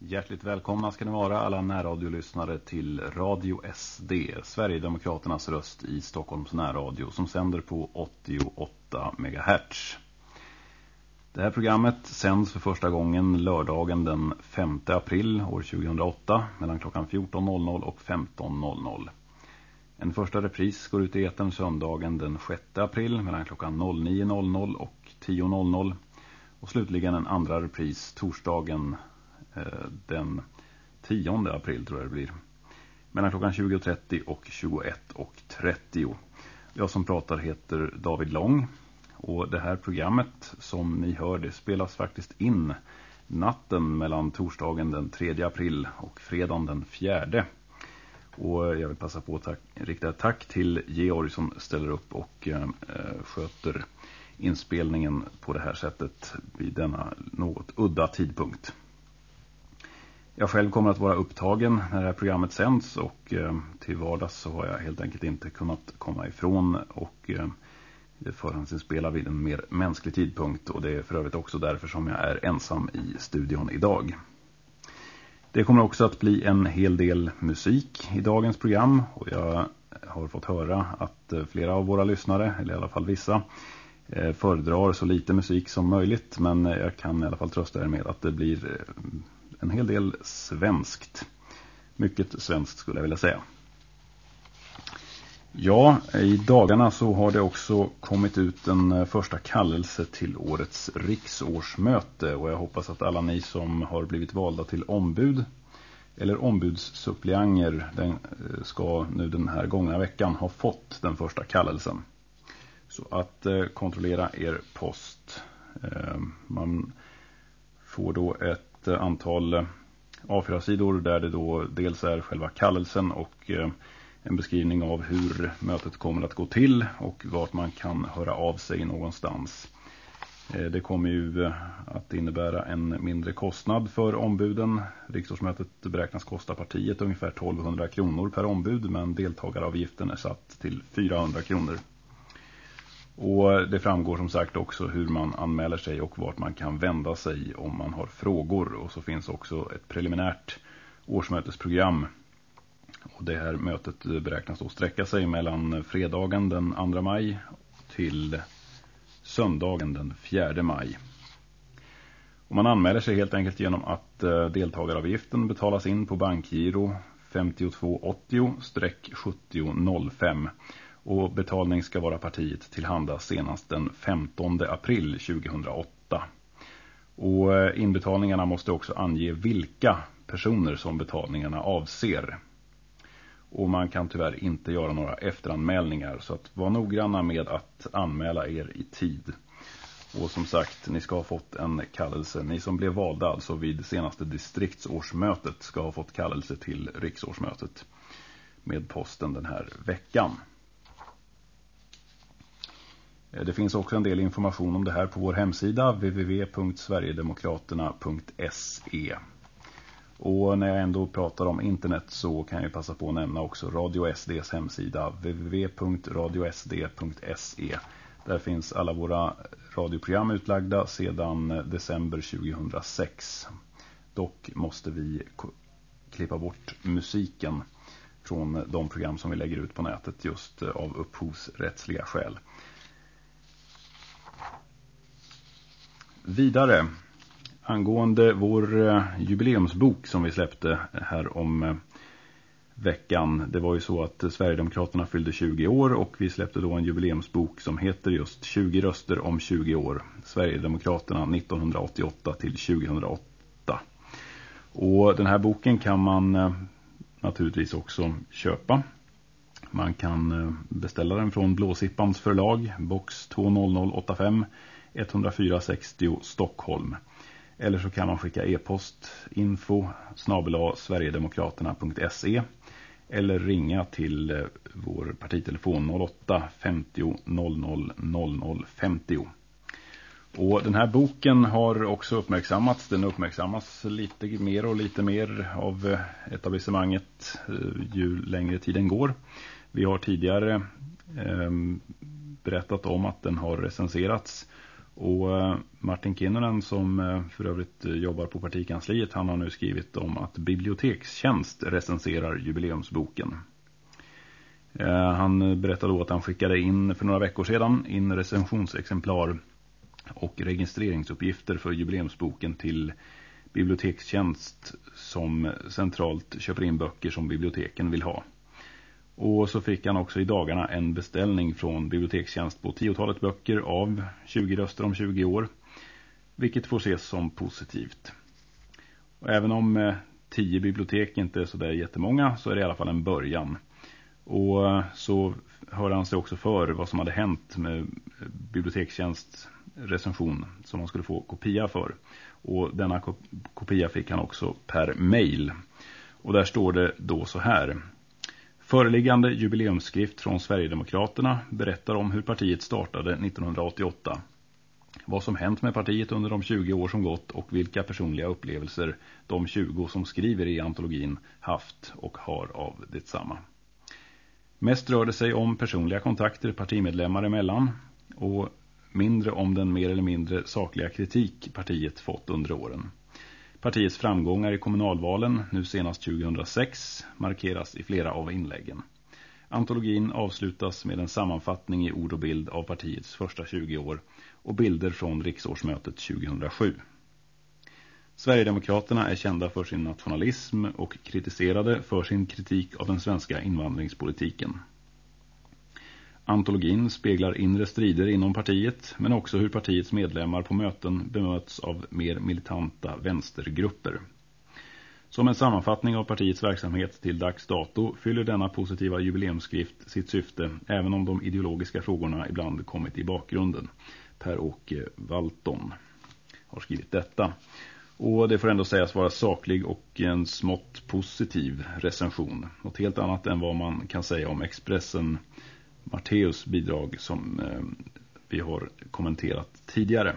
Hjärtligt välkomna ska ni vara alla närradiolyssnare till Radio SD, Sverigedemokraternas röst i Stockholms närradio som sänder på 88 MHz. Det här programmet sänds för första gången lördagen den 5 april år 2008 mellan klockan 14.00 och 15.00. En första repris går ut i eten söndagen den 6 april mellan klockan 09.00 och 10.00 och slutligen en andra repris torsdagen Eh, den 10 april tror jag det blir. Mellan klockan 20.30 och 21.30. Jag som pratar heter David Lång och det här programmet som ni hör det spelas faktiskt in natten mellan torsdagen den 3 april och fredagen den 4. Och jag vill passa på att tack, rikta ett tack till Georg som ställer upp och eh, eh sköter inspelningen på det här sättet vid denna något udda tidpunkt. Jag själv kommer att vara upptagen när det här programmet sänds och eh, till vardags så har jag helt enkelt inte kunnat komma ifrån och eh, det förhandsinspela vid en mer mänsklig tidpunkt och det är för övrigt också därför som jag är ensam i studion idag. Det kommer också att bli en hel del musik i dagens program och jag har fått höra att eh, flera av våra lyssnare, eller i alla fall vissa, föredrar så lite musik som möjligt men jag kan i alla fall trösta er med att det blir en hel del svenskt. Mycket svenskt skulle jag vilja säga. Ja, i dagarna så har det också kommit ut en eh, första kallelse till årets riksårsmöte och jag hoppas att alla ni som har blivit valda till ombud eller ombudssuppleanger den eh, ska nu den här gångna veckan ha fått den första kallelsen. Så att eh, kontrollera er post. man får då ett Eh, antal eh, A4-sidor där det då dels är själva kallelsen och eh, en beskrivning av hur mötet kommer att gå till och vart man kan höra av sig någonstans. Det kommer ju att innebära en mindre kostnad för ombuden. Riksdagsmötet beräknas kosta partiet ungefär 1200 kronor per ombud men deltagaravgiften är satt till 400 kronor. Och det framgår som sagt också hur man anmäler sig och vart man kan vända sig om man har frågor. Och så finns också ett preliminärt årsmötesprogram och det här mötet beräknas då sträcka sig mellan fredagen den 2 maj till söndagen den 4 maj. Och man anmäler sig helt enkelt genom att eh, deltagaravgiften betalas in på bankgiro 5280-7005 och betalning ska vara partiet tillhanda senast den 15 april 2008. Och eh, inbetalningarna måste också ange vilka personer som betalningarna avser. Och man kan tyvärr inte göra några efteranmälningar så att var noggranna med att anmäla er i tid. Och som sagt, ni ska ha fått en kallelse. Ni som blev valda alltså vid senaste distriktsårsmötet ska ha fått kallelse till riksårsmötet med posten den här veckan. Eh, det finns också en del information om det här på vår hemsida www.sverigedemokraterna.se och när jag ändå pratar om internet så kan jag passa på att nämna också Radio SDs hemsida www.radiosd.se. Där finns alla våra radioprogram utlagda sedan december 2006. Dock måste vi klippa bort musiken från de program som vi lägger ut på nätet just av upphovsrättsliga skäl. Vidare angående vår eh, jubileumsbok som vi släppte här om eh, veckan. Det var ju så att eh, Sverigedemokraterna fyllde 20 år och vi släppte då en jubileumsbok som heter just 20 röster om 20 år. Sverigedemokraterna 1988 till 2008. Och den här boken kan man naturligtvis också köpa. Man kan beställa den från Blåsippans förlag, box 20085 10460 Stockholm. Eller så kan man skicka e-post info snabela sverigedemokraterna.se eller ringa till eh, vår partitelefon 08 50 00 00 50. Och den här boken har också uppmärksammats. Den uppmärksammas lite mer och lite mer av eh, etablissemanget eh, ju längre tiden går. Vi har tidigare eh, berättat om att den har recenserats och eh, Martin Kinnunen som eh, för övrigt eh, jobbar på partikansliet han har nu skrivit om att Bibliotekstjänst recenserar jubileumsboken. Han berättade då att han skickade in för några veckor sedan in recensionsexemplar och registreringsuppgifter för jubileumsboken till Bibliotekstjänst som centralt köper in böcker som biblioteken vill ha. Och så fick han också i dagarna en beställning från bibliotekstjänst på tiotalet böcker av 20 röster om 20 år. Vilket får ses som positivt. Och även om eh, 10 bibliotek inte är så där jättemånga så är det i alla fall en början. Och eh, så hörde han sig också för vad som hade hänt med eh, bibliotekstjänst recension som man skulle få kopia för. Och denna kopia fick han också per mail. Och där står det då så här. Föreliggande jubileumsskrift från Sverigedemokraterna berättar om hur partiet startade 1988. Vad som hänt med partiet under de 20 år som gått och vilka personliga upplevelser de 20 som skriver i antologin haft och har av detsamma. Mest rör det sig om personliga kontakter partimedlemmar emellan och mindre om den mer eller mindre sakliga kritik partiet fått under åren. Partiets framgångar i kommunalvalen, nu senast 2006, markeras i flera av inläggen. Antologin avslutas med en sammanfattning i ord och bild av partiets första 20 år och bilder från riksårsmötet 2007. Sverigedemokraterna är kända för sin nationalism och kritiserade för sin kritik av den svenska invandringspolitiken. Antologin speglar inre strider inom partiet men också hur partiets medlemmar på möten bemöts av mer militanta vänstergrupper. Som en sammanfattning av partiets verksamhet till dags dato fyller denna positiva jubileumsskrift sitt syfte även om de ideologiska frågorna ibland kommit i bakgrunden. Per-Åke Walton har skrivit detta. Och det får ändå sägas vara saklig och en smått positiv recension. Något helt annat än vad man kan säga om Expressen Matteus bidrag som eh, vi har kommenterat tidigare.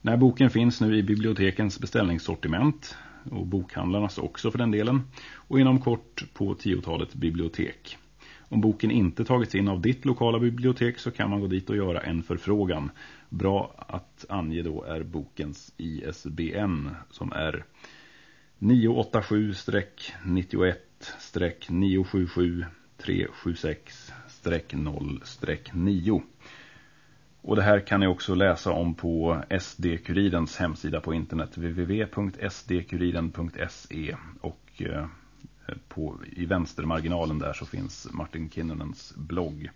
När boken finns nu i bibliotekens beställningssortiment och bokhandlarnas också för den delen och inom kort på tiotalet bibliotek. Om boken inte tagits in av ditt lokala bibliotek så kan man gå dit och göra en förfrågan. Bra att ange då är bokens ISBN som är 987-91-977 376-0-9. Och det här kan ni också läsa om på SD-kurirens hemsida på internet www.sdkuriren.se och eh, på, i vänstermarginalen där så finns Martin Kinnunens blogg.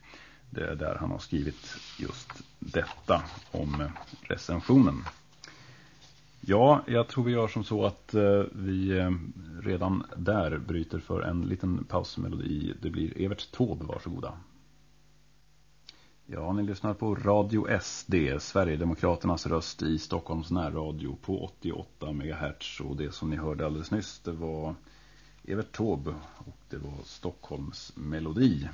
Det är där han har skrivit just detta om recensionen. Ja, jag tror vi gör som så att eh, vi eh, redan där bryter för en liten pausmelodi. Det blir Evert Taube, varsågoda. Ja, ni lyssnar på Radio SD, Sverigedemokraternas röst i Stockholms närradio på 88 MHz. Och det som ni hörde alldeles nyss, det var Evert Taube och det var Stockholms melodi.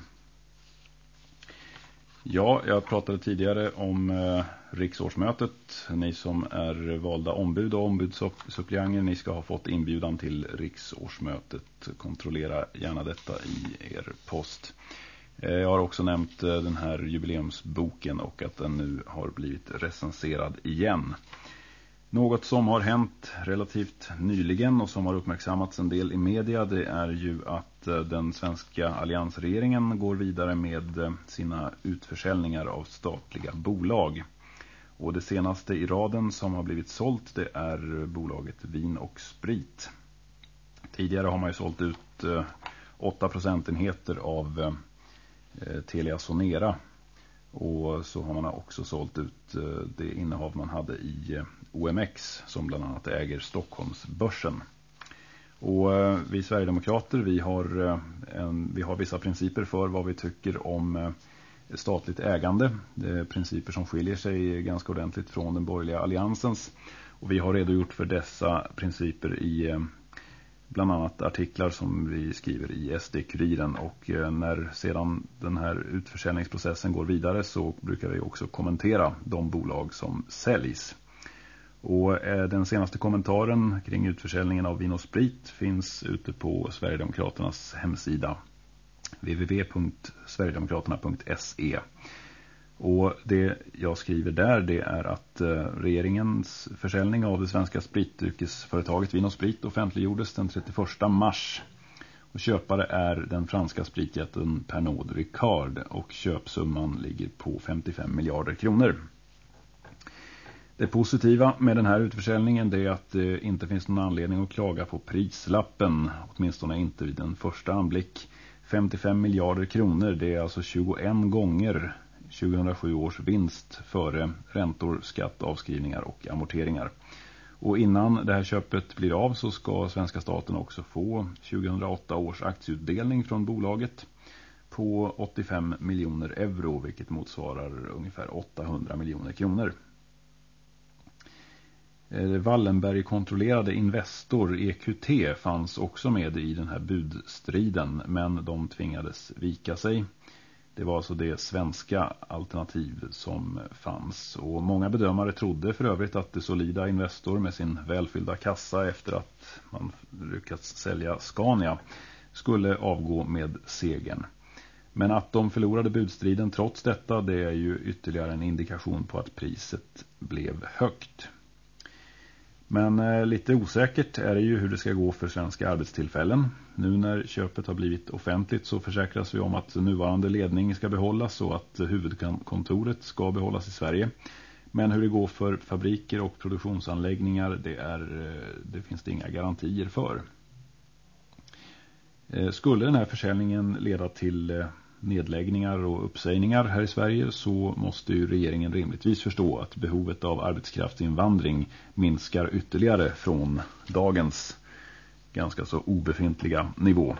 Ja, jag pratade tidigare om eh, riksårsmötet. Ni som är valda ombud och ombudssuppleanter, ni ska ha fått inbjudan till riksårsmötet. Kontrollera gärna detta i er post. Eh, jag har också nämnt eh, den här jubileumsboken och att den nu har blivit recenserad igen. Något som har hänt relativt nyligen och som har uppmärksammats en del i media det är ju att eh, den svenska alliansregeringen går vidare med eh, sina utförsäljningar av statliga bolag. Och det senaste i raden som har blivit sålt det är eh, bolaget Vin och Sprit. Tidigare har man ju sålt ut 8 procentenheter av Telia Sonera och så har man också sålt ut det innehav man hade i OMX som bland annat äger Stockholmsbörsen. Och eh, vi Sverigedemokrater vi har, eh, en, vi har vissa principer för vad vi tycker om eh, statligt ägande. Det är principer som skiljer sig ganska ordentligt från den borgerliga alliansens. Och vi har redogjort för dessa principer i bland annat artiklar som vi skriver i SD-kuriren och när sedan den här utförsäljningsprocessen går vidare så brukar vi också kommentera de bolag som säljs. Och eh, den senaste kommentaren kring utförsäljningen av vin och sprit finns ute på Sverigedemokraternas hemsida www.sverigedemokraterna.se Och det jag skriver där det är att eh, regeringens försäljning av det svenska spritdryckesföretaget Vin och Sprit offentliggjordes den 31 mars. Och köpare är den franska spritjätten Pernod Ricard och köpsumman ligger på 55 miljarder kronor. Det positiva med den här utförsäljningen är att det inte finns någon anledning att klaga på prislappen, åtminstone inte vid en första anblick. 55 miljarder kronor, det är alltså 21 gånger 2007 års vinst före räntor, skatt, avskrivningar och amorteringar. Och innan det här köpet blir av så ska svenska staten också få 2008 års aktieutdelning från bolaget på 85 miljoner euro vilket motsvarar ungefär 800 miljoner kronor. Eh, Wallenberg-kontrollerade Investor EQT fanns också med i den här budstriden men de tvingades vika sig. Det var alltså det svenska alternativ som fanns och många bedömare trodde för övrigt att det solida Investor med sin välfyllda kassa efter att man lyckats sälja Scania skulle avgå med segern. Men att de förlorade budstriden trots detta det är ju ytterligare en indikation på att priset blev högt. Men eh, lite osäkert är det ju hur det ska gå för svenska arbetstillfällen. Nu när köpet har blivit offentligt så försäkras vi om att nuvarande ledning ska behållas och att huvudkontoret ska behållas i Sverige. Men hur det går för fabriker och produktionsanläggningar det, är, eh, det finns det inga garantier för. Eh, skulle den här försäljningen leda till eh, nedläggningar och uppsägningar här i Sverige så måste ju regeringen rimligtvis förstå att behovet av arbetskraftsinvandring minskar ytterligare från dagens ganska så obefintliga nivå.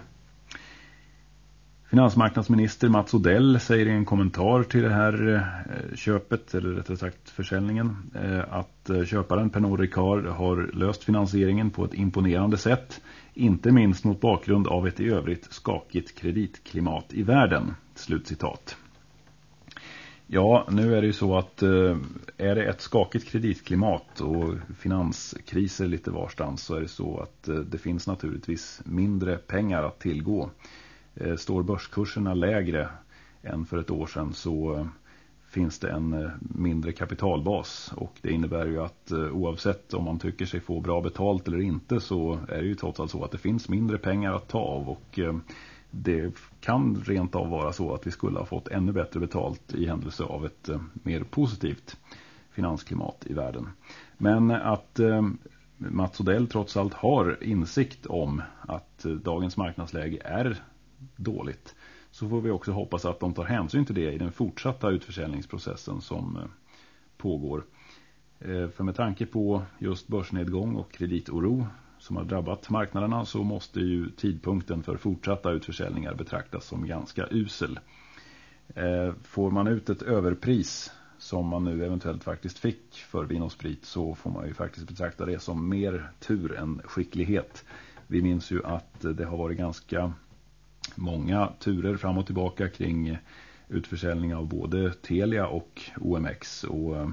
Finansmarknadsminister Mats Odell säger i en kommentar till det här eh, köpet, eller rättare sagt försäljningen, eh, att eh, köparen Pernod Ricard har löst finansieringen på ett imponerande sätt, inte minst mot bakgrund av ett i övrigt skakigt kreditklimat i världen. Slutcitat. Ja, nu är det ju så att är det ett skakigt kreditklimat och finanskriser lite varstans så är det så att det finns naturligtvis mindre pengar att tillgå. Eh, står börskurserna lägre än för ett år sedan så eh, finns det en eh, mindre kapitalbas och det innebär ju att oavsett om man tycker sig få bra betalt eller inte så är det ju trots allt så att det finns mindre pengar att ta av och det kan rent av vara så att vi skulle ha fått ännu bättre betalt i händelse av ett mer positivt finansklimat i världen. Men att Mats Odell trots allt har insikt om att dagens marknadsläge är dåligt så får vi också hoppas att de tar hänsyn till det i den fortsatta utförsäljningsprocessen som eh, pågår. Eh, för med tanke på just börsnedgång och kreditoro som har drabbat marknaderna så måste ju tidpunkten för fortsatta utförsäljningar betraktas som ganska usel. Eh, får man ut ett överpris som man nu eventuellt faktiskt fick för vin och sprit så får man ju faktiskt betrakta det som mer tur än skicklighet. Vi minns ju att det har varit ganska många turer fram och tillbaka kring eh, utförsäljning av både Telia och OMX och eh,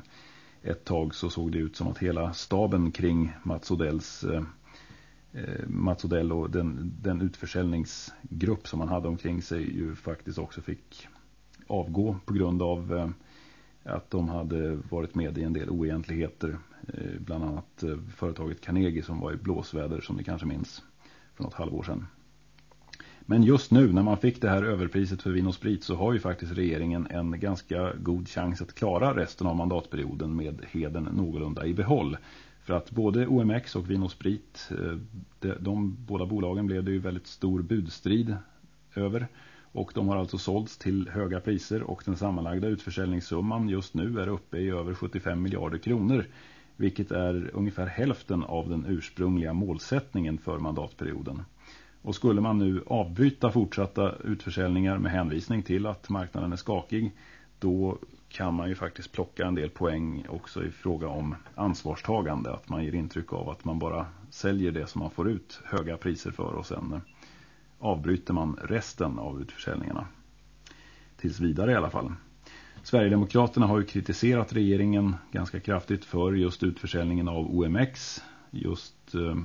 ett tag så såg det ut som att hela staben kring Mats Odells eh, eh, Mats Odell och den, den utförsäljningsgrupp som han hade omkring sig ju faktiskt också fick avgå på grund av att de hade varit med i en del oegentligheter. Bland annat företaget Carnegie som var i blåsväder som ni kanske minns för något halvår sedan. Men just nu när man fick det här överpriset för vin och sprit så har ju faktiskt regeringen en ganska god chans att klara resten av mandatperioden med heden någorlunda i behåll. För att både OMX och Vin och Sprit, eh, de, de båda bolagen blev det ju väldigt stor budstrid över. Och de har alltså sålts till höga priser och den sammanlagda utförsäljningssumman just nu är uppe i över 75 miljarder kronor. Vilket är ungefär hälften av den ursprungliga målsättningen för mandatperioden. Och skulle man nu avbryta fortsatta utförsäljningar med hänvisning till att marknaden är skakig då kan man ju faktiskt plocka en del poäng också i fråga om ansvarstagande. Att man ger intryck av att man bara säljer det som man får ut höga priser för och sen eh, avbryter man resten av utförsäljningarna. Tills vidare i alla fall. Sverigedemokraterna har ju kritiserat regeringen ganska kraftigt för just utförsäljningen av OMX. Just eh,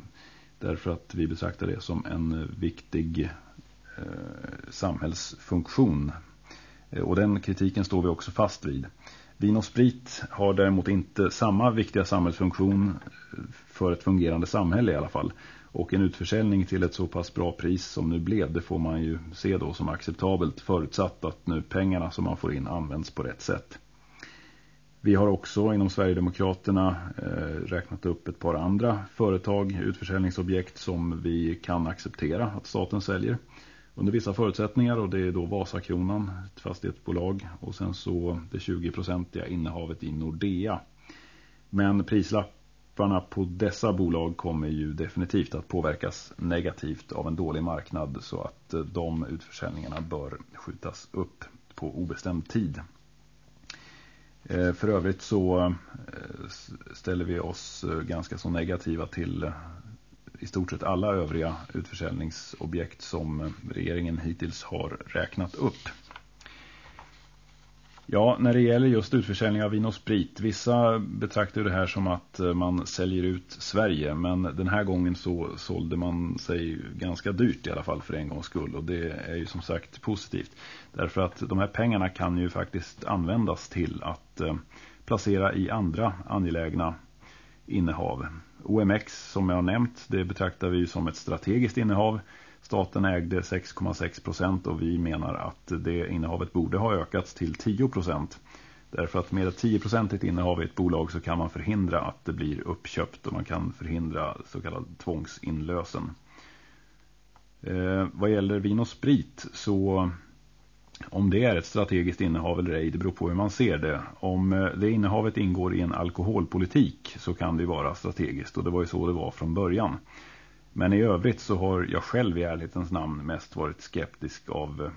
Därför att vi betraktar det som en viktig eh, samhällsfunktion. Eh, och den kritiken står vi också fast vid. Vin och sprit har däremot inte samma viktiga samhällsfunktion eh, för ett fungerande samhälle i alla fall. Och en utförsäljning till ett så pass bra pris som nu blev, det får man ju se då som acceptabelt förutsatt att nu pengarna som man får in används på rätt sätt. Vi har också inom Sverigedemokraterna eh, räknat upp ett par andra företag, utförsäljningsobjekt som vi kan acceptera att staten säljer under vissa förutsättningar och det är då Vasakronan, ett fastighetsbolag och sen så det 20-procentiga innehavet i Nordea. Men prislapparna på dessa bolag kommer ju definitivt att påverkas negativt av en dålig marknad så att eh, de utförsäljningarna bör skjutas upp på obestämd tid. Eh, för övrigt så eh, ställer vi oss eh, ganska så negativa till i stort sett alla övriga utförsäljningsobjekt som regeringen hittills har räknat upp. Ja, när det gäller just utförsäljning av vin och sprit. Vissa betraktar det här som att eh, man säljer ut Sverige. Men den här gången så sålde man sig ganska dyrt i alla fall för en gångs skull. Och det är ju som sagt positivt. Därför att de här pengarna kan ju faktiskt användas till att eh, placera i andra angelägna innehav. OMX som jag har nämnt, det betraktar vi som ett strategiskt innehav. Staten ägde 6,6 procent och vi menar att det innehavet borde ha ökats till 10 procent. Därför att med ett 10-procentigt innehav i ett bolag så kan man förhindra att det blir uppköpt och man kan förhindra så kallad tvångsinlösen. Eh, vad gäller vin och sprit så om det är ett strategiskt innehav eller ej, det beror på hur man ser det. Om eh, det innehavet ingår i en alkoholpolitik så kan det vara strategiskt och det var ju så det var från början. Men i övrigt så har jag själv i ärlighetens namn mest varit skeptisk av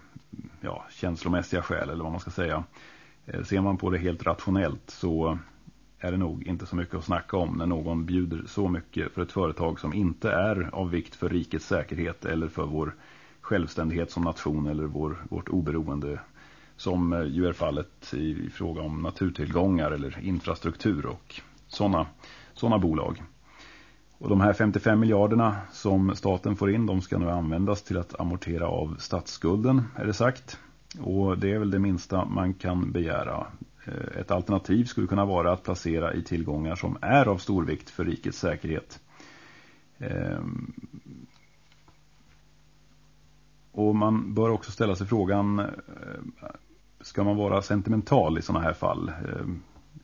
ja, känslomässiga skäl eller vad man ska säga. Eh, ser man på det helt rationellt så är det nog inte så mycket att snacka om när någon bjuder så mycket för ett företag som inte är av vikt för rikets säkerhet eller för vår självständighet som nation eller vår, vårt oberoende som eh, ju är fallet i, i fråga om naturtillgångar eller infrastruktur och sådana såna bolag. Och de här 55 miljarderna som staten får in de ska nu användas till att amortera av statsskulden är det sagt. Och det är väl det minsta man kan begära. Eh, ett alternativ skulle kunna vara att placera i tillgångar som är av stor vikt för rikets säkerhet. Eh, och man bör också ställa sig frågan, eh, ska man vara sentimental i sådana här fall?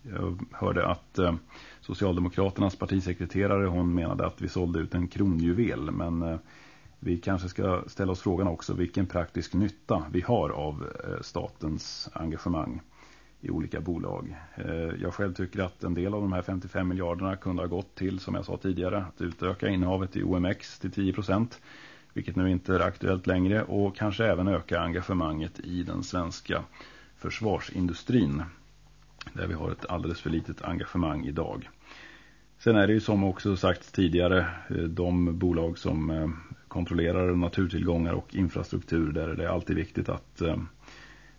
Jag hörde att Socialdemokraternas partisekreterare hon menade att vi sålde ut en kronjuvel. Men eh, vi kanske ska ställa oss frågan också vilken praktisk nytta vi har av eh, statens engagemang i olika bolag. Eh, jag själv tycker att en del av de här 55 miljarderna kunde ha gått till, som jag sa tidigare, att utöka innehavet i OMX till 10 procent vilket nu inte är aktuellt längre och kanske även öka engagemanget i den svenska försvarsindustrin där vi har ett alldeles för litet engagemang idag. Sen är det ju som också sagts tidigare eh, de bolag som eh, kontrollerar naturtillgångar och infrastruktur där är det alltid viktigt att, eh,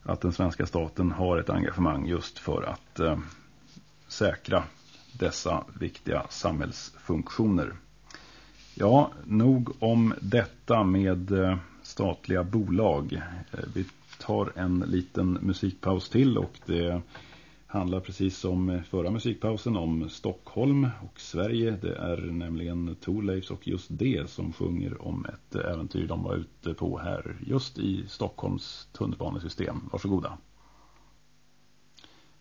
att den svenska staten har ett engagemang just för att säkra dessa viktiga samhällsfunktioner. Ja, nog om detta med statliga bolag. Vi tar en liten musikpaus till och det handlar precis som förra musikpausen om Stockholm och Sverige. Det är nämligen Torleifs och just det som sjunger om ett äventyr de var ute på här just i Stockholms tunnelbanesystem. Varsågoda.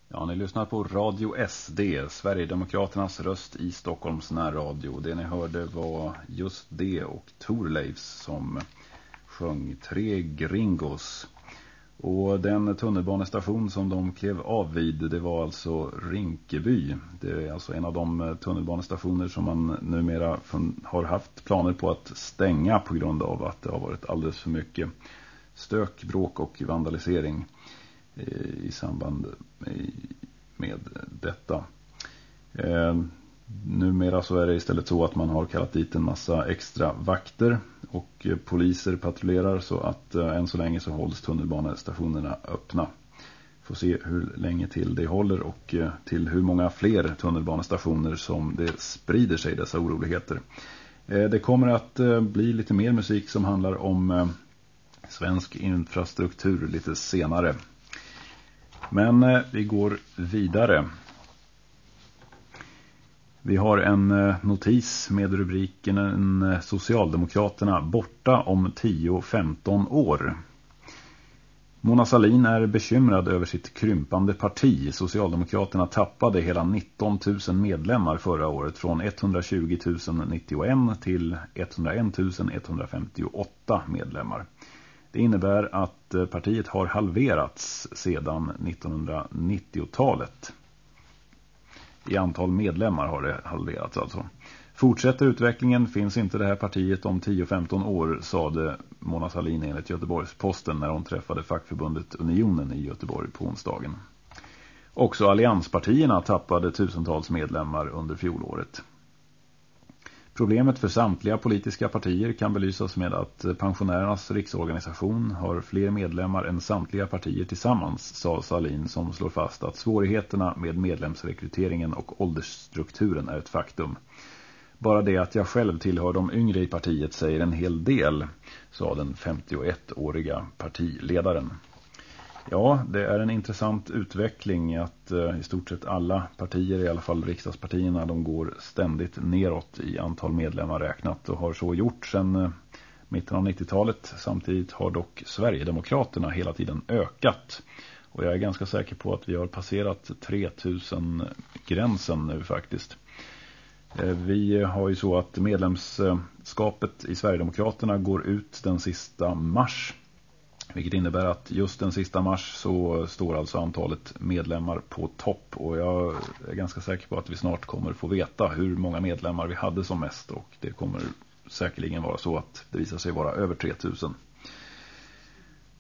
Ja, ni lyssnar på Radio SD, Sverigedemokraternas röst i Stockholms närradio. Det ni hörde var just det och Torleifs som sjöng Tre Gringos. Och den tunnelbanestation som de klev av vid, det var alltså Rinkeby. Det är alltså en av de eh, tunnelbanestationer som man numera har haft planer på att stänga på grund av att det har varit alldeles för mycket stök, bråk och vandalisering eh, i samband med detta. Eh, numera så är det istället så att man har kallat dit en massa extra vakter och eh, poliser patrullerar så att eh, än så länge så hålls tunnelbanestationerna öppna. Får se hur länge till det håller och eh, till hur många fler tunnelbanestationer som det sprider sig dessa oroligheter. Det kommer att bli lite mer musik som handlar om svensk infrastruktur lite senare. Men vi går vidare. Vi har en eh, notis med rubriken eh, Socialdemokraterna borta om 10-15 år. Mona Salin är bekymrad över sitt krympande parti. Socialdemokraterna tappade hela 19 000 medlemmar förra året från 120 091 till 101 158 medlemmar. Det innebär att eh, partiet har halverats sedan 1990-talet. I antal medlemmar har det halverats alltså. Fortsätter utvecklingen finns inte det här partiet om 10-15 år, sade Mona Sahlin enligt Göteborgs-Posten när hon träffade fackförbundet Unionen i Göteborg på onsdagen. Också allianspartierna tappade tusentals medlemmar under fjolåret. Problemet för samtliga politiska partier kan belysas med att pensionärernas riksorganisation har fler medlemmar än samtliga partier tillsammans, sa Salin som slår fast att svårigheterna med medlemsrekryteringen och åldersstrukturen är ett faktum. Bara det att jag själv tillhör de yngre i partiet säger en hel del, sa den 51-åriga partiledaren. Ja, det är en intressant utveckling att eh, i stort sett alla partier, i alla fall riksdagspartierna, de går ständigt neråt i antal medlemmar räknat och har så gjort sedan eh, mitten av 90-talet. Samtidigt har dock Sverigedemokraterna hela tiden ökat. Och jag är ganska säker på att vi har passerat 3000 gränsen nu faktiskt. Eh, vi har ju så att medlemskapet i Sverigedemokraterna går ut den sista mars. Vilket innebär att just den sista mars så står alltså antalet medlemmar på topp. Och jag är ganska säker på att vi snart kommer få veta hur många medlemmar vi hade som mest. Och det kommer säkerligen vara så att det visar sig vara över 3000.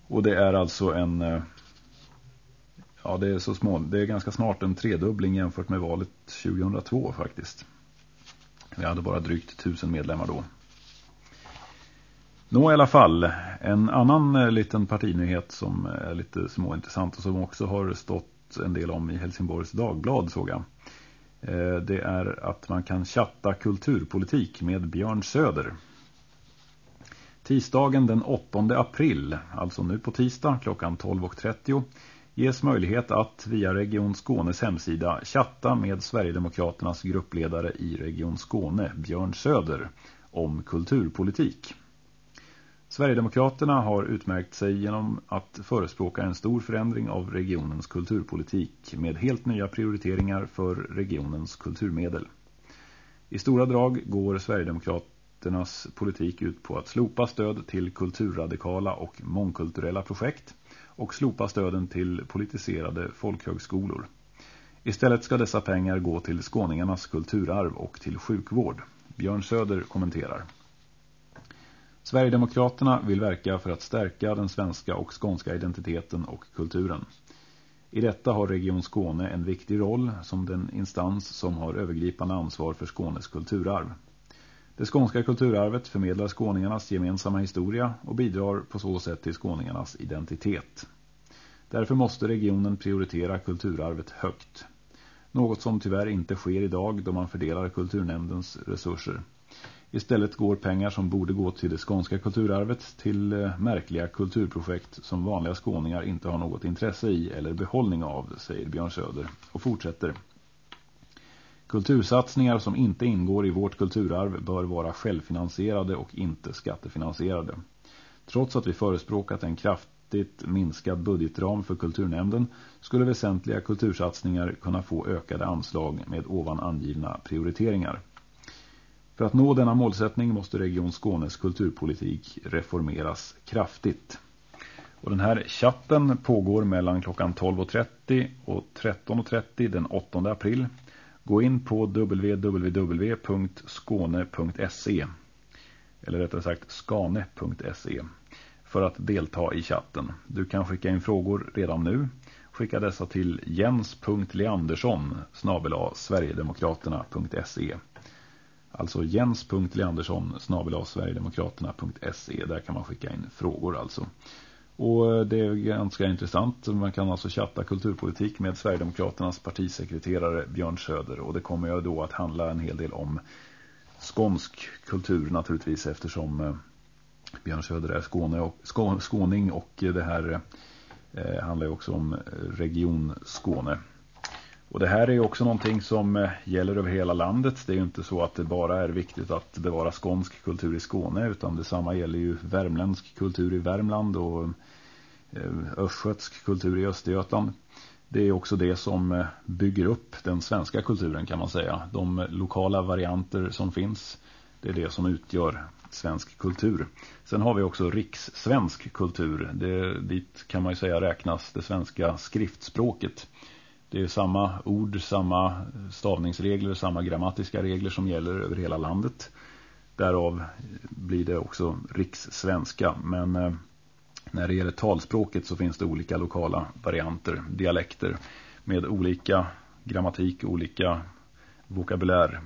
Och det är alltså en... Eh, ja, det är så små. Det är ganska snart en tredubbling jämfört med valet 2002 faktiskt. Vi hade bara drygt 1000 medlemmar då. Nå i alla fall, en annan eh, liten partinyhet som är lite småintressant och som också har stått en del om i Helsingborgs Dagblad såg jag. Eh, det är att man kan chatta kulturpolitik med Björn Söder. Tisdagen den 8 april, alltså nu på tisdag klockan 12.30 ges möjlighet att via Region Skånes hemsida chatta med Sverigedemokraternas gruppledare i Region Skåne, Björn Söder, om kulturpolitik. Sverigedemokraterna har utmärkt sig genom att förespråka en stor förändring av regionens kulturpolitik med helt nya prioriteringar för regionens kulturmedel. I stora drag går Sverigedemokraternas politik ut på att slopa stöd till kulturradikala och mångkulturella projekt och slopa stöden till politiserade folkhögskolor. Istället ska dessa pengar gå till skåningarnas kulturarv och till sjukvård. Björn Söder kommenterar. Sverigedemokraterna vill verka för att stärka den svenska och skånska identiteten och kulturen. I detta har Region Skåne en viktig roll som den instans som har övergripande ansvar för Skånes kulturarv. Det skånska kulturarvet förmedlar skåningarnas gemensamma historia och bidrar på så sätt till skåningarnas identitet. Därför måste regionen prioritera kulturarvet högt. Något som tyvärr inte sker idag då man fördelar kulturnämndens resurser. Istället går pengar som borde gå till det skånska kulturarvet till eh, märkliga kulturprojekt som vanliga skåningar inte har något intresse i eller behållning av, säger Björn Söder och fortsätter. Kultursatsningar som inte ingår i vårt kulturarv bör vara självfinansierade och inte skattefinansierade. Trots att vi förespråkat en kraftigt minskad budgetram för kulturnämnden skulle väsentliga kultursatsningar kunna få ökade anslag med ovan angivna prioriteringar. För att nå denna målsättning måste Region Skånes kulturpolitik reformeras kraftigt. Och den här chatten pågår mellan klockan 12.30 och 13.30 den 8 april. Gå in på www.skåne.se eller rättare sagt skane.se för att delta i chatten. Du kan skicka in frågor redan nu. Skicka dessa till jens.leandersson snabela sverigedemokraterna.se Alltså jens.leandersson snabela sverigedemokraterna.se Där kan man skicka in frågor alltså. Och eh, det är ganska intressant. Man kan alltså chatta kulturpolitik med Sverigedemokraternas partisekreterare Björn Söder. Och det kommer ju då att handla en hel del om skånsk kultur naturligtvis eftersom eh, Björn Söder är Skåne och, skåning och det här eh, handlar ju också om Region Skåne. Och det här är ju också någonting som eh, gäller över hela landet. Det är ju inte så att det bara är viktigt att bevara skånsk kultur i Skåne utan detsamma gäller ju värmländsk kultur i Värmland och eh, östgötsk kultur i Östergötland. Det är också det som eh, bygger upp den svenska kulturen kan man säga. De lokala varianter som finns, det är det som utgör svensk kultur. Sen har vi också rikssvensk kultur. Det, dit kan man ju säga räknas det svenska skriftspråket. Det är samma ord, samma stavningsregler, samma grammatiska regler som gäller över hela landet. Därav blir det också rikssvenska. Men eh, när det gäller talspråket så finns det olika lokala varianter, dialekter med olika grammatik, olika vokabulär.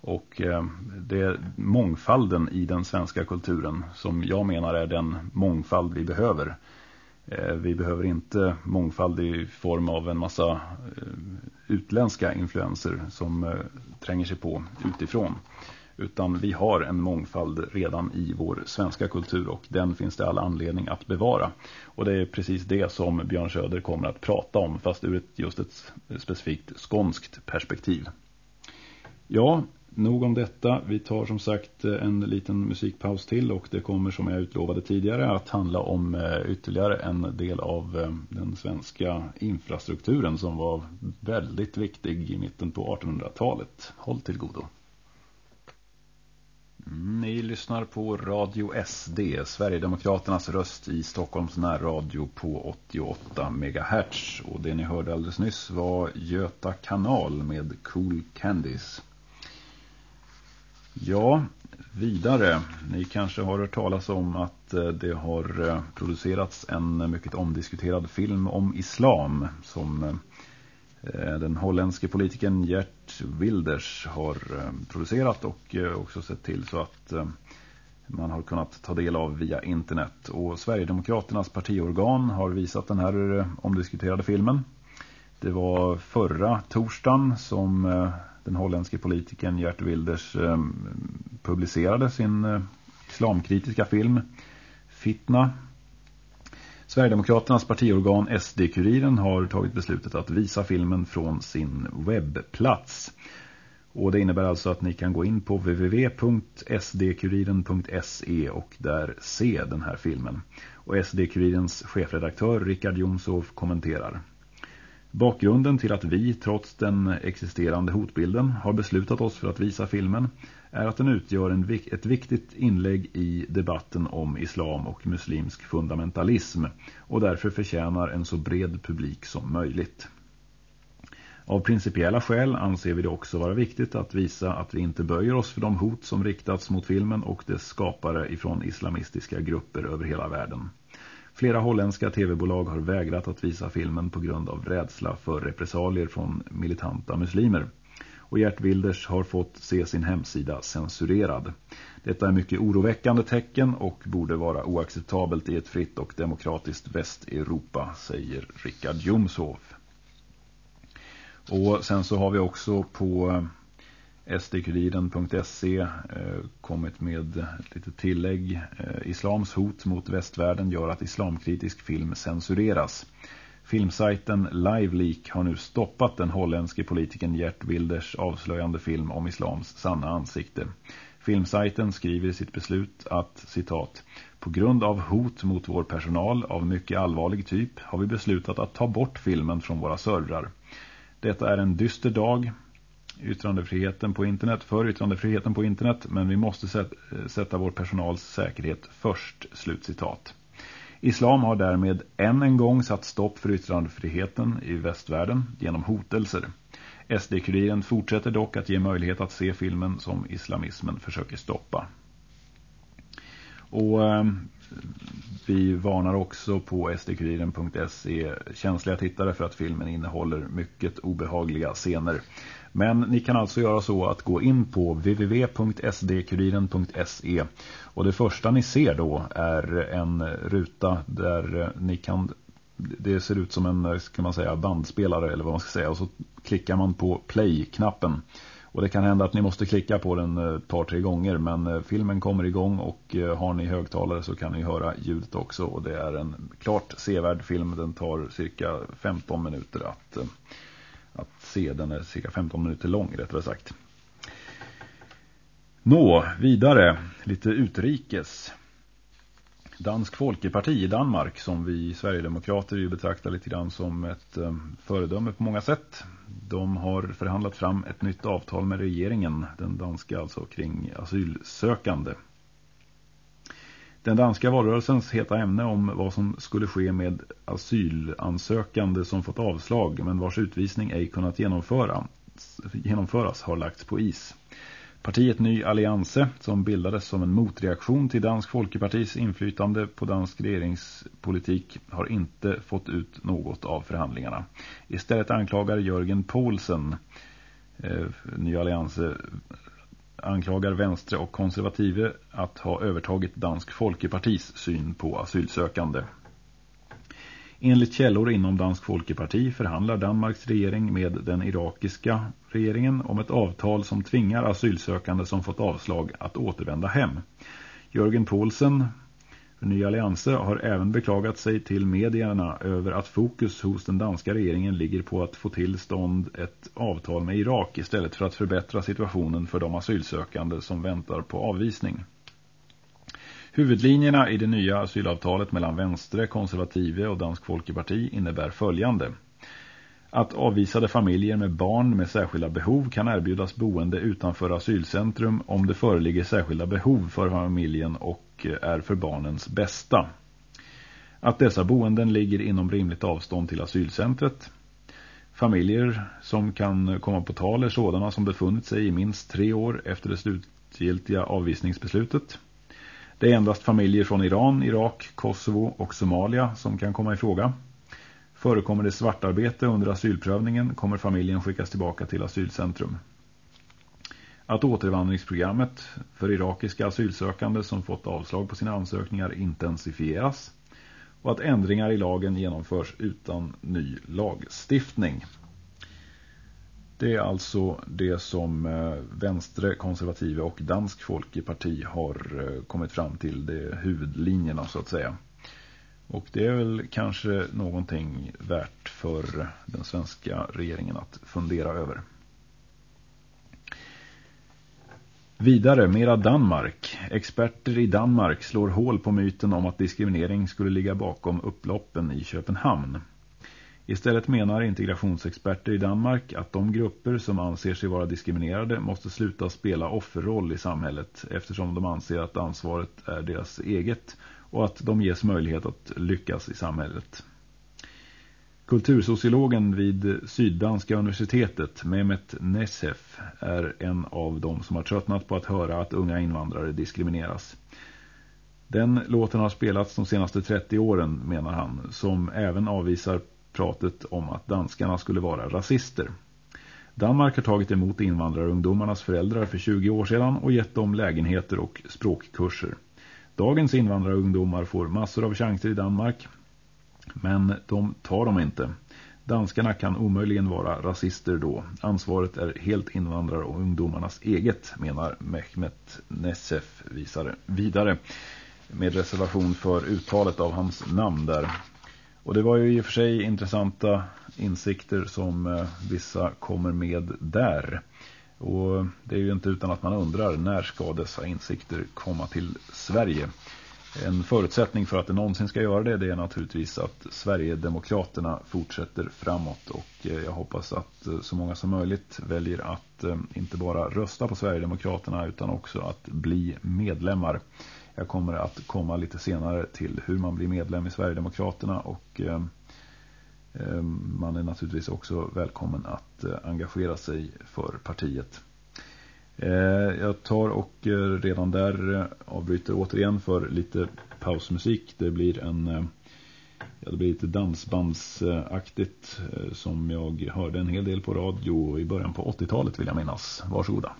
Och eh, det är mångfalden i den svenska kulturen som jag menar är den mångfald vi behöver. Eh, vi behöver inte mångfald i form av en massa eh, utländska influenser som eh, tränger sig på utifrån. Utan vi har en mångfald redan i vår svenska kultur och den finns det all anledning att bevara. Och det är precis det som Björn Söder kommer att prata om fast ur ett, just ett specifikt skånskt perspektiv. Ja, nog om detta. Vi tar som sagt eh, en liten musikpaus till och det kommer som jag utlovade tidigare att handla om eh, ytterligare en del av eh, den svenska infrastrukturen som var väldigt viktig i mitten på 1800-talet. Håll till godo. Ni lyssnar på Radio SD, Sverigedemokraternas röst i Stockholms närradio på 88 MHz. Och det ni hörde alldeles nyss var Göta kanal med Cool Candies. Ja, vidare. Ni kanske har hört talas om att eh, det har eh, producerats en mycket omdiskuterad film om islam som eh, den holländske politikern Gert Wilders har producerat och också sett till så att man har kunnat ta del av via internet. Och Sverigedemokraternas partiorgan har visat den här omdiskuterade filmen. Det var förra torsdagen som den holländske politikern Gert Wilders ehm, publicerade sin eh, islamkritiska film Fitna. Sverigedemokraternas partiorgan SD-kuriren har tagit beslutet att visa filmen från sin webbplats. Och det innebär alltså att ni kan gå in på www.sdkuriren.se och där se den här filmen. Och SD-kurirens chefredaktör Rickard Jomsov kommenterar. Bakgrunden till att vi, trots den existerande hotbilden, har beslutat oss för att visa filmen är att den utgör en, ett viktigt inlägg i debatten om islam och muslimsk fundamentalism och därför förtjänar en så bred publik som möjligt. Av principiella skäl anser vi det också vara viktigt att visa att vi inte böjer oss för de hot som riktats mot filmen och dess skapare ifrån islamistiska grupper över hela världen. Flera holländska tv-bolag har vägrat att visa filmen på grund av rädsla för repressalier från militanta muslimer. Och Gert Wilders har fått se sin hemsida censurerad. Detta är mycket oroväckande tecken och borde vara oacceptabelt i ett fritt och demokratiskt Västeuropa, säger Richard Jomshoff. Och sen så har vi också på eh, sdkuriden.se eh, kommit med ett litet tillägg. Eh, islams hot mot västvärlden gör att islamkritisk film censureras. Filmsajten LiveLeak har nu stoppat den holländske politikern Gert Wilders avslöjande film om islams sanna ansikte. Filmsajten skriver i sitt beslut att, citat, på grund av hot mot vår personal av mycket allvarlig typ har vi beslutat att ta bort filmen från våra servrar. Detta är en dyster dag yttrandefriheten på internet, för yttrandefriheten på internet, men vi måste eh, sätta vår personals säkerhet först, slutcitat. Islam har därmed än en gång satt stopp för yttrandefriheten i västvärlden genom hotelser. SD-kuriren fortsätter dock att ge möjlighet att se filmen som islamismen försöker stoppa. Och eh, vi varnar också på sdkuriren.se känsliga tittare för att filmen innehåller mycket obehagliga scener. Men ni kan alltså göra så att gå in på www.sdkuriren.se och det första ni ser då är en ruta där ni kan det ser ut som en ska man säga bandspelare eller vad man ska säga och så klickar man på play-knappen Och det kan hända att ni måste klicka på den eh, ett par, tre gånger. Men eh, filmen kommer igång och eh, har ni högtalare så kan ni höra ljudet också. Och det är en klart sevärd film. Den tar cirka 15 minuter att, att se. Den är cirka 15 minuter lång rättare sagt. Nå, vidare. Lite utrikes. Dansk Folkeparti i Danmark som vi Sverigedemokrater ju betraktar lite grann som ett eh, föredöme på många sätt. De har förhandlat fram ett nytt avtal med regeringen, den danska alltså, kring asylsökande. Den danska valrörelsens heta ämne om vad som skulle ske med asylansökande som fått avslag men vars utvisning ej kunnat genomföra, genomföras har lagts på is. Partiet Ny Allianse, som bildades som en motreaktion till Dansk Folkepartis inflytande på dansk regeringspolitik, har inte fått ut något av förhandlingarna. Istället anklagar Jörgen Poulsen, eh, Ny Allianse, anklagar vänstre och konservative att ha övertagit Dansk Folkepartis syn på asylsökande. Enligt källor inom Dansk Folkeparti förhandlar Danmarks regering med den irakiska regeringen om ett avtal som tvingar asylsökande som fått avslag att återvända hem. Jörgen Poulsen, Nya Allianse, har även beklagat sig till medierna över att fokus hos den danska regeringen ligger på att få till stånd ett avtal med Irak istället för att förbättra situationen för de asylsökande som väntar på avvisning. Huvudlinjerna i det nya asylavtalet mellan Vänstre, Konservative och Dansk Folkeparti innebär följande. Att avvisade familjer med barn med särskilda behov kan erbjudas boende utanför asylcentrum om det föreligger särskilda behov för familjen och eh, är för barnens bästa. Att dessa boenden ligger inom rimligt avstånd till asylcentret. Familjer som kan komma på tal är sådana som befunnit sig i minst tre år efter det slutgiltiga avvisningsbeslutet. Det är endast familjer från Iran, Irak, Kosovo och Somalia som kan komma i fråga. Förekommer det svartarbete under asylprövningen kommer familjen skickas tillbaka till asylcentrum. Att återvandringsprogrammet för irakiska asylsökande som fått avslag på sina ansökningar intensifieras och att ändringar i lagen genomförs utan ny lagstiftning. Det är alltså det som eh, Vänstre, konservativa och Dansk Folkeparti har eh, kommit fram till. Det är huvudlinjerna så att säga. Och det är väl kanske någonting värt för den svenska regeringen att fundera över. Vidare, mera Danmark. Experter i Danmark slår hål på myten om att diskriminering skulle ligga bakom upploppen i Köpenhamn. Istället menar integrationsexperter i Danmark att de grupper som anser sig vara diskriminerade måste sluta spela offerroll i samhället eftersom de anser att ansvaret är deras eget och att de ges möjlighet att lyckas i samhället. Kultursociologen vid Syddanska universitetet, Mehmet Nesef, är en av dem som har tröttnat på att höra att unga invandrare diskrimineras. Den låten har spelats de senaste 30 åren, menar han, som även avvisar pratet om att danskarna skulle vara rasister. Danmark har tagit emot invandrarungdomarnas föräldrar för 20 år sedan och gett dem lägenheter och språkkurser. Dagens invandrarungdomar får massor av chanser i Danmark, men de tar dem inte. Danskarna kan omöjligen vara rasister då. Ansvaret är helt invandrar och ungdomarnas eget, menar Mehmet Nessef visar vidare. Med reservation för uttalet av hans namn där. Och det var ju i och för sig intressanta insikter som eh, vissa kommer med där. Och det är ju inte utan att man undrar när ska dessa insikter komma till Sverige. En förutsättning för att det någonsin ska göra det, det är naturligtvis att Sverigedemokraterna fortsätter framåt och eh, jag hoppas att eh, så många som möjligt väljer att eh, inte bara rösta på Sverigedemokraterna utan också att bli medlemmar. Jag kommer att komma lite senare till hur man blir medlem i Sverigedemokraterna och eh, Eh, man är naturligtvis också välkommen att eh, engagera sig för partiet. Eh, jag tar och redan där avbryter återigen för lite pausmusik. Det blir en ja, det blir lite dansbandsaktigt som jag hörde en hel del på radio i början på 80-talet vill jag minnas. Varsågoda.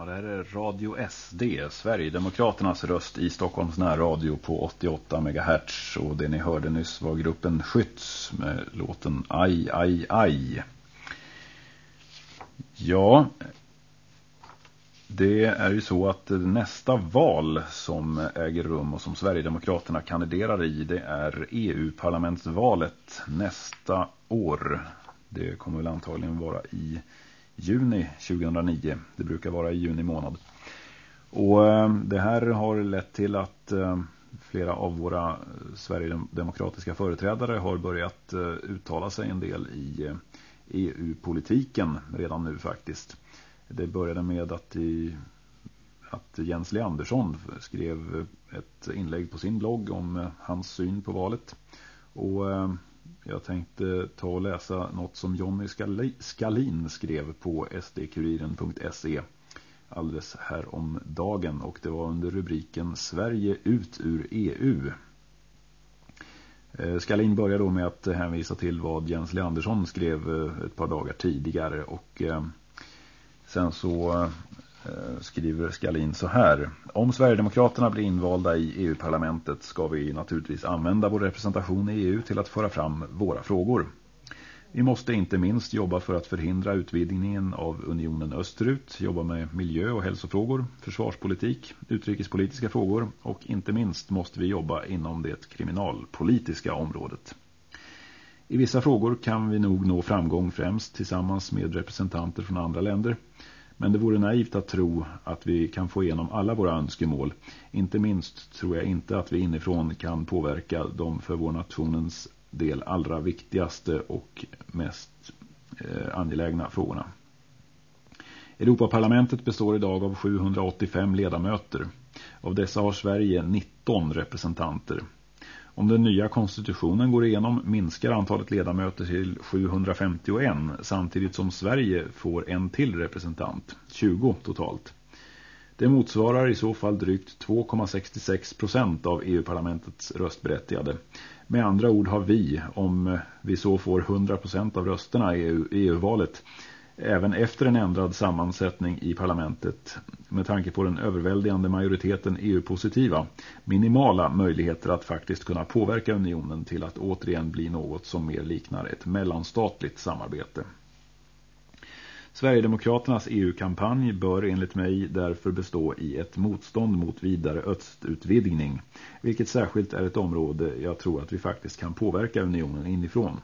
Ja, det här är Radio SD, Sverigedemokraternas röst i Stockholms närradio på 88 MHz. Och det ni hörde nyss var gruppen Skytts med låten Aj, aj, aj. Ja, det är ju så att nästa val som äger rum och som Sverigedemokraterna kandiderar i det är EU-parlamentsvalet nästa år. Det kommer väl antagligen vara i juni 2009. Det brukar vara i juni månad. Och eh, det här har lett till att eh, flera av våra eh, Sverigedemokratiska företrädare har börjat uttala sig en del i e EU-politiken redan nu faktiskt. Det började med att, i, att Jens Leandersson skrev ett inlägg på sin blogg om hans syn på valet. Och jag tänkte ta och läsa något som Jonny Skalin skrev på sdkuriren.se alldeles här om dagen och det var under rubriken Sverige ut ur EU. Eh, Skalin börjar då med att hänvisa till vad Jens Leandersson skrev eh, ett par dagar tidigare och eh, sen så Eh, skriver Skalin så här. Om Sverigedemokraterna blir invalda i EU-parlamentet ska vi naturligtvis använda vår representation i EU till att föra fram våra frågor. Vi måste inte minst jobba för att förhindra utvidgningen av unionen österut, jobba med miljö- och hälsofrågor, försvarspolitik, utrikespolitiska frågor och inte minst måste vi jobba inom det kriminalpolitiska området. I vissa frågor kan vi nog nå framgång främst tillsammans med representanter från andra länder. Men det vore naivt att tro att vi kan få igenom alla våra önskemål. Inte minst tror jag inte att vi inifrån kan påverka de för vår nationens del allra viktigaste och mest eh, angelägna frågorna. Europaparlamentet består idag av 785 ledamöter. Av dessa har Sverige 19 representanter. Om den nya konstitutionen går igenom minskar antalet ledamöter till 751 samtidigt som Sverige får en till representant, 20 totalt. Det motsvarar i så fall drygt 2,66 procent av EU-parlamentets röstberättigade. Med andra ord har vi, om vi så får 100 procent av rösterna i EU-valet, e även efter en ändrad sammansättning i parlamentet, med tanke på den överväldigande majoriteten EU-positiva, minimala möjligheter att faktiskt kunna påverka unionen till att återigen bli något som mer liknar ett mellanstatligt samarbete. Sverigedemokraternas EU-kampanj bör enligt mig därför bestå i ett motstånd mot vidare östutvidgning, vilket särskilt är ett område jag tror att vi faktiskt kan påverka unionen inifrån.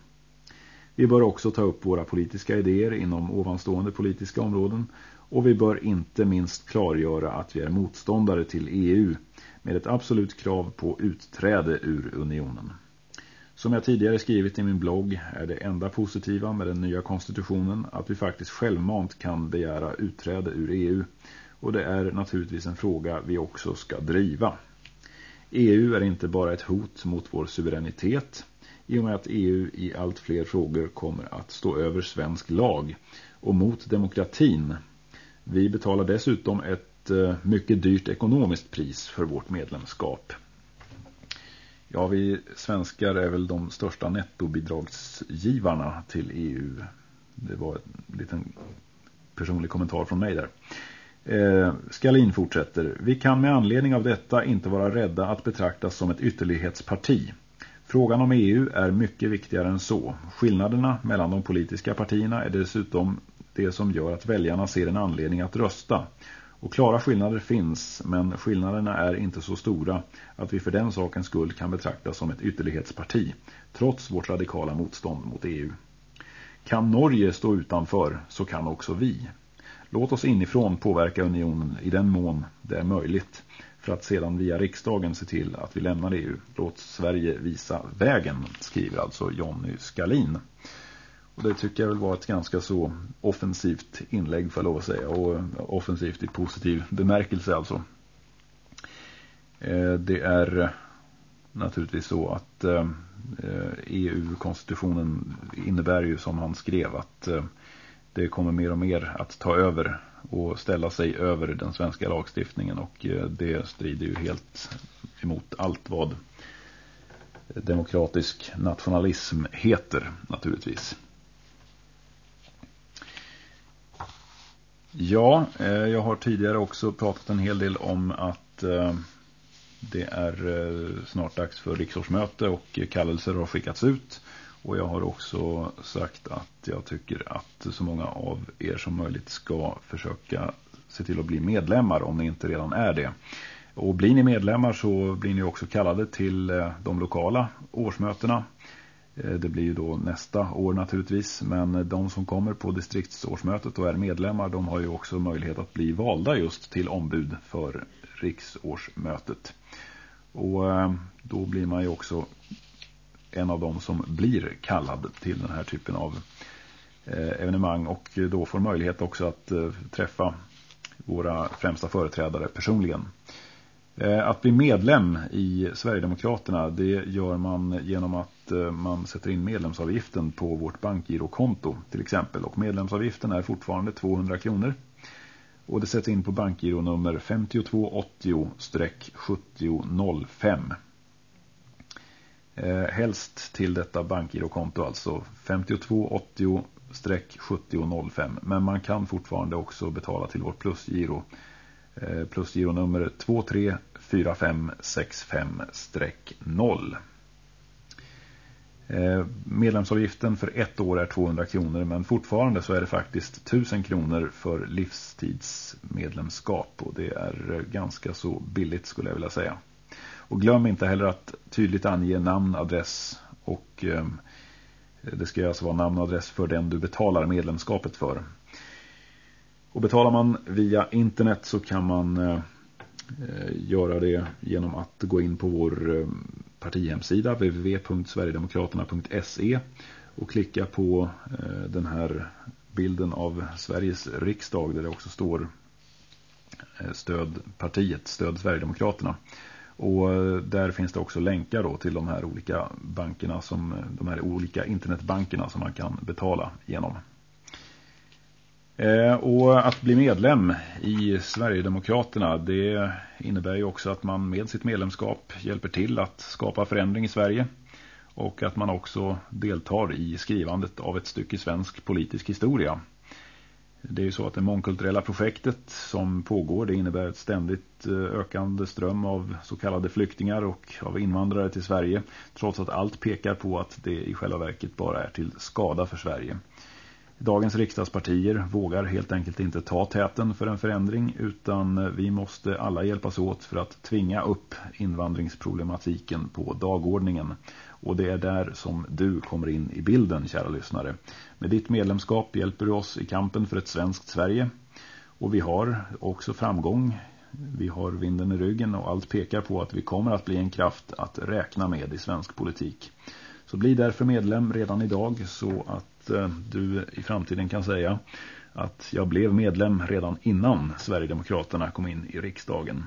Vi bör också ta upp våra politiska idéer inom ovanstående politiska områden och vi bör inte minst klargöra att vi är motståndare till EU med ett absolut krav på utträde ur unionen. Som jag tidigare skrivit i min blogg är det enda positiva med den nya konstitutionen att vi faktiskt självmant kan begära utträde ur EU och det är naturligtvis en fråga vi också ska driva. EU är inte bara ett hot mot vår suveränitet i och med att EU i allt fler frågor kommer att stå över svensk lag och mot demokratin. Vi betalar dessutom ett eh, mycket dyrt ekonomiskt pris för vårt medlemskap. Ja, vi svenskar är väl de största nettobidragsgivarna till EU. Det var en liten personlig kommentar från mig där. Eh, Skalin fortsätter. Vi kan med anledning av detta inte vara rädda att betraktas som ett ytterlighetsparti. Frågan om EU är mycket viktigare än så. Skillnaderna mellan de politiska partierna är dessutom det som gör att väljarna ser en anledning att rösta. Och klara skillnader finns, men skillnaderna är inte så stora att vi för den sakens skull kan betraktas som ett ytterlighetsparti, trots vårt radikala motstånd mot EU. Kan Norge stå utanför så kan också vi. Låt oss inifrån påverka unionen i den mån det är möjligt för att sedan via riksdagen se till att vi lämnar EU. Låt Sverige visa vägen, skriver alltså Jonny Skalin. Och det tycker jag väl var ett ganska så offensivt inlägg för lov att säga. Och eh, offensivt i positiv bemärkelse alltså. Eh, det är naturligtvis så att eh, e EU-konstitutionen innebär ju som han skrev att det kommer mer och mer att ta över och ställa sig över den svenska lagstiftningen och eh, det strider ju helt emot allt vad demokratisk nationalism heter naturligtvis. Ja, eh, jag har tidigare också pratat en hel del om att eh, det är snart dags för riksårsmöte och kallelser har skickats ut. Och jag har också sagt att jag tycker att så många av er som möjligt ska försöka se till att bli medlemmar om ni inte redan är det. Och blir ni medlemmar så blir ni också kallade till eh, de lokala årsmötena. Eh, det blir ju då nästa år naturligtvis, men de som kommer på distriktsårsmötet och är medlemmar de har ju också möjlighet att bli valda just till ombud för riksårsmötet. Och eh, då blir man ju också en av dem som blir kallad till den här typen av eh, evenemang och eh, då får möjlighet också att eh, träffa våra främsta företrädare personligen. Att bli medlem i Sverigedemokraterna det gör man genom att man sätter in medlemsavgiften på vårt bankgirokonto till exempel. Och medlemsavgiften är fortfarande 200 kronor. Och det sätts in på bankgironummer 5280-7005. Eh, helst till detta bankgirokonto alltså 5280-7005. Men man kan fortfarande också betala till vårt plusgiro Eh, plus 234565-0. Eh, medlemsavgiften för ett år är 200 kronor men fortfarande så är det faktiskt 1000 kronor för livstidsmedlemskap och det är eh, ganska så billigt skulle jag vilja säga. Och glöm inte heller att tydligt ange namn, adress och eh, det ska alltså vara namn och adress för den du betalar medlemskapet för. Och betalar man via internet så kan man eh, göra det genom att gå in på vår eh, partihemsida www.sverigedemokraterna.se och klicka på eh, den här bilden av Sveriges riksdag där det också står eh, stöd partiet, stöd Sverigedemokraterna. Och eh, där finns det också länkar då till de här olika bankerna som eh, de här olika internetbankerna som man kan betala genom. Eh, och att bli medlem i Sverigedemokraterna det innebär ju också att man med sitt medlemskap hjälper till att skapa förändring i Sverige och att man också deltar i skrivandet av ett stycke svensk politisk historia. Det är ju så att det mångkulturella projektet som pågår det innebär ett ständigt eh, ökande ström av så kallade flyktingar och av invandrare till Sverige trots att allt pekar på att det i själva verket bara är till skada för Sverige. Dagens riksdagspartier vågar helt enkelt inte ta täten för en förändring utan vi måste alla hjälpas åt för att tvinga upp invandringsproblematiken på dagordningen. Och det är där som du kommer in i bilden, kära lyssnare. Med ditt medlemskap hjälper du oss i kampen för ett svenskt Sverige. Och vi har också framgång. Vi har vinden i ryggen och allt pekar på att vi kommer att bli en kraft att räkna med i svensk politik. Så bli därför medlem redan idag så att eh, du i framtiden kan säga att jag blev medlem redan innan Sverigedemokraterna kom in i riksdagen.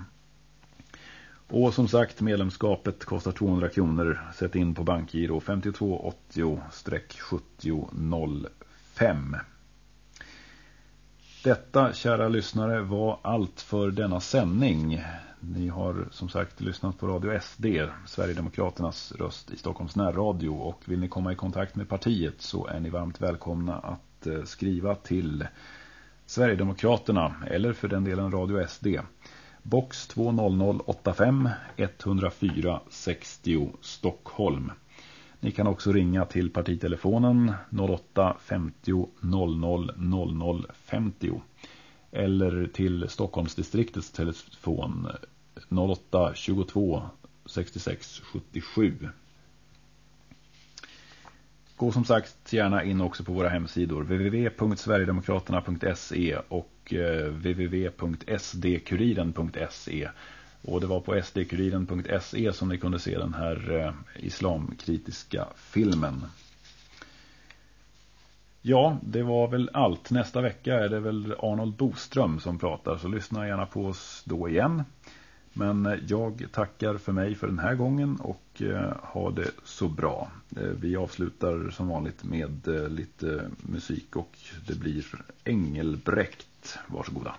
Och som sagt, medlemskapet kostar 200 kronor. Sätt in på bankgiro 5280-7005. Detta, kära lyssnare, var allt för denna sändning. Ni har som sagt lyssnat på Radio SD, Sverigedemokraternas röst i Stockholms närradio. Och vill ni komma i kontakt med partiet så är ni varmt välkomna att eh, skriva till Sverigedemokraterna eller för den delen Radio SD. Box 20085 104 60 Stockholm. Ni kan också ringa till partitelefonen 08 50 00 00 50 eller till Stockholmsdistriktets telefon 08 22 66 77. Gå som sagt gärna in också på våra hemsidor www.sverigedemokraterna.se och eh, www.sdkuriren.se och det var på sdkuriren.se som ni kunde se den här eh, islamkritiska filmen. Ja, det var väl allt. Nästa vecka är det väl Arnold Boström som pratar så lyssna gärna på oss då igen. Men eh, jag tackar för mig för den här gången och eh, ha det så bra. Eh, vi avslutar som vanligt med lite musik och det blir Engelbrekt. Varsågoda.